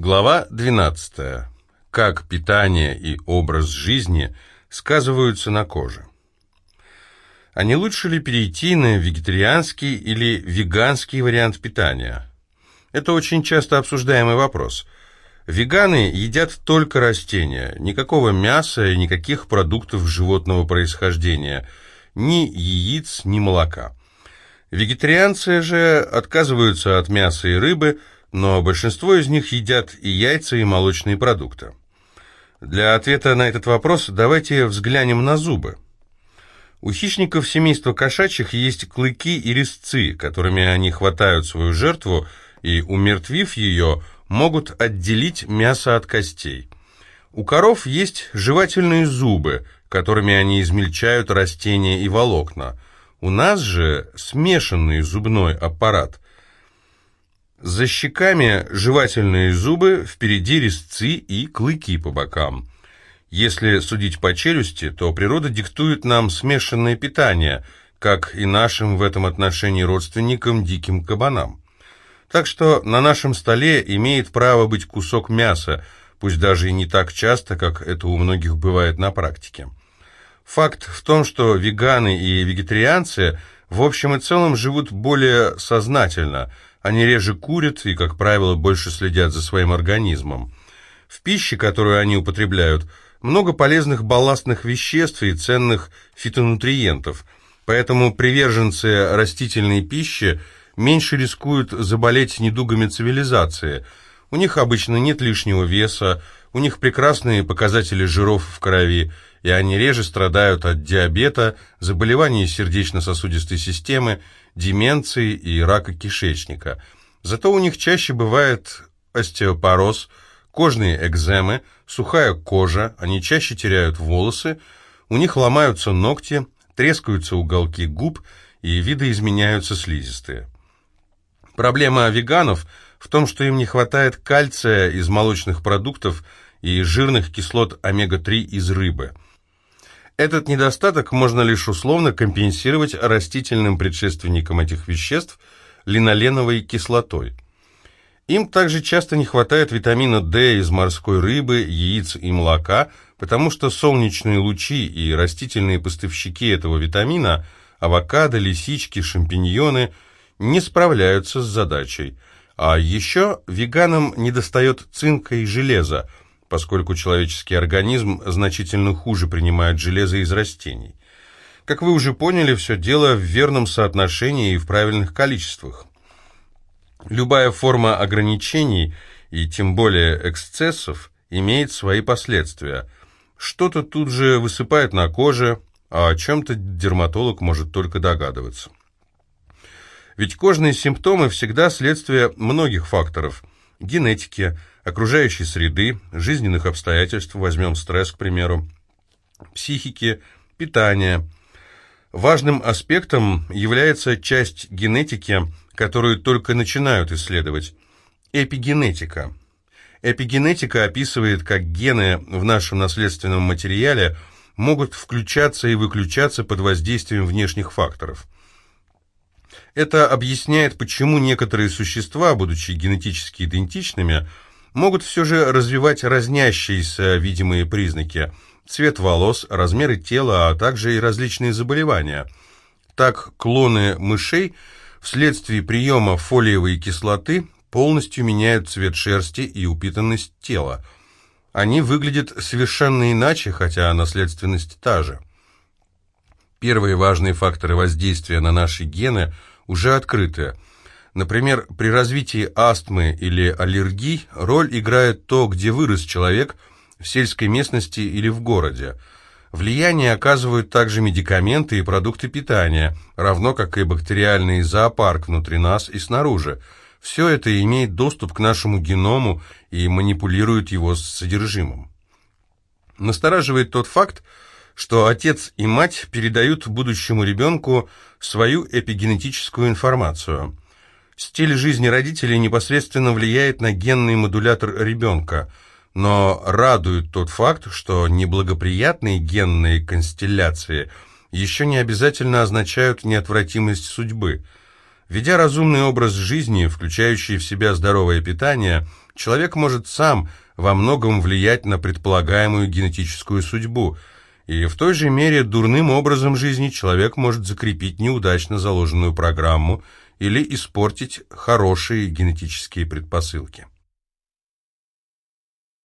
Глава 12. Как питание и образ жизни сказываются на коже. А не лучше ли перейти на вегетарианский или веганский вариант питания? Это очень часто обсуждаемый вопрос. Веганы едят только растения, никакого мяса и никаких продуктов животного происхождения, ни яиц, ни молока. Вегетарианцы же отказываются от мяса и рыбы, но большинство из них едят и яйца, и молочные продукты. Для ответа на этот вопрос давайте взглянем на зубы. У хищников семейства кошачьих есть клыки и резцы, которыми они хватают свою жертву и, умертвив ее, могут отделить мясо от костей. У коров есть жевательные зубы, которыми они измельчают растения и волокна. У нас же смешанный зубной аппарат – за щеками жевательные зубы, впереди резцы и клыки по бокам. Если судить по челюсти, то природа диктует нам смешанное питание, как и нашим в этом отношении родственникам диким кабанам. Так что на нашем столе имеет право быть кусок мяса, пусть даже и не так часто, как это у многих бывает на практике. Факт в том, что веганы и вегетарианцы в общем и целом живут более сознательно – они реже курят и, как правило, больше следят за своим организмом. В пище, которую они употребляют, много полезных балластных веществ и ценных фитонутриентов, поэтому приверженцы растительной пищи меньше рискуют заболеть недугами цивилизации. У них обычно нет лишнего веса, у них прекрасные показатели жиров в крови, и они реже страдают от диабета, заболеваний сердечно-сосудистой системы, деменции и рака кишечника. Зато у них чаще бывает остеопороз, кожные экземы, сухая кожа, они чаще теряют волосы, у них ломаются ногти, трескаются уголки губ и видоизменяются слизистые. Проблема веганов в том, что им не хватает кальция из молочных продуктов и жирных кислот омега-3 из рыбы – этот недостаток можно лишь условно компенсировать растительным предшественником этих веществ – линоленовой кислотой. Им также часто не хватает витамина D из морской рыбы, яиц и молока, потому что солнечные лучи и растительные поставщики этого витамина – авокадо, лисички, шампиньоны – не справляются с задачей. А еще веганам недостает цинка и железа – поскольку человеческий организм значительно хуже принимает железо из растений. Как вы уже поняли, все дело в верном соотношении и в правильных количествах. Любая форма ограничений, и тем более эксцессов, имеет свои последствия. Что-то тут же высыпает на коже, а о чем-то дерматолог может только догадываться. Ведь кожные симптомы всегда следствие многих факторов – генетики, окружающей среды, жизненных обстоятельств, возьмем стресс, к примеру, психики, питания. Важным аспектом является часть генетики, которую только начинают исследовать – эпигенетика. Эпигенетика описывает, как гены в нашем наследственном материале могут включаться и выключаться под воздействием внешних факторов. Это объясняет, почему некоторые существа, будучи генетически идентичными, могут все же развивать разнящиеся видимые признаки – цвет волос, размеры тела, а также и различные заболевания. Так, клоны мышей вследствие приема фолиевой кислоты полностью меняют цвет шерсти и упитанность тела. Они выглядят совершенно иначе, хотя наследственность та же. Первые важные факторы воздействия на наши гены уже открыты – Например, при развитии астмы или аллергий роль играет то, где вырос человек, в сельской местности или в городе. Влияние оказывают также медикаменты и продукты питания, равно как и бактериальный зоопарк внутри нас и снаружи. Все это имеет доступ к нашему геному и манипулирует его содержимым. Настораживает тот факт, что отец и мать передают будущему ребенку свою эпигенетическую информацию – Стиль жизни родителей непосредственно влияет на генный модулятор ребенка, но радует тот факт, что неблагоприятные генные констелляции еще не обязательно означают неотвратимость судьбы. Ведя разумный образ жизни, включающий в себя здоровое питание, Человек может сам во многом влиять на предполагаемую генетическую судьбу, и в той же мере дурным образом жизни человек может закрепить неудачно заложенную программу или испортить хорошие генетические предпосылки.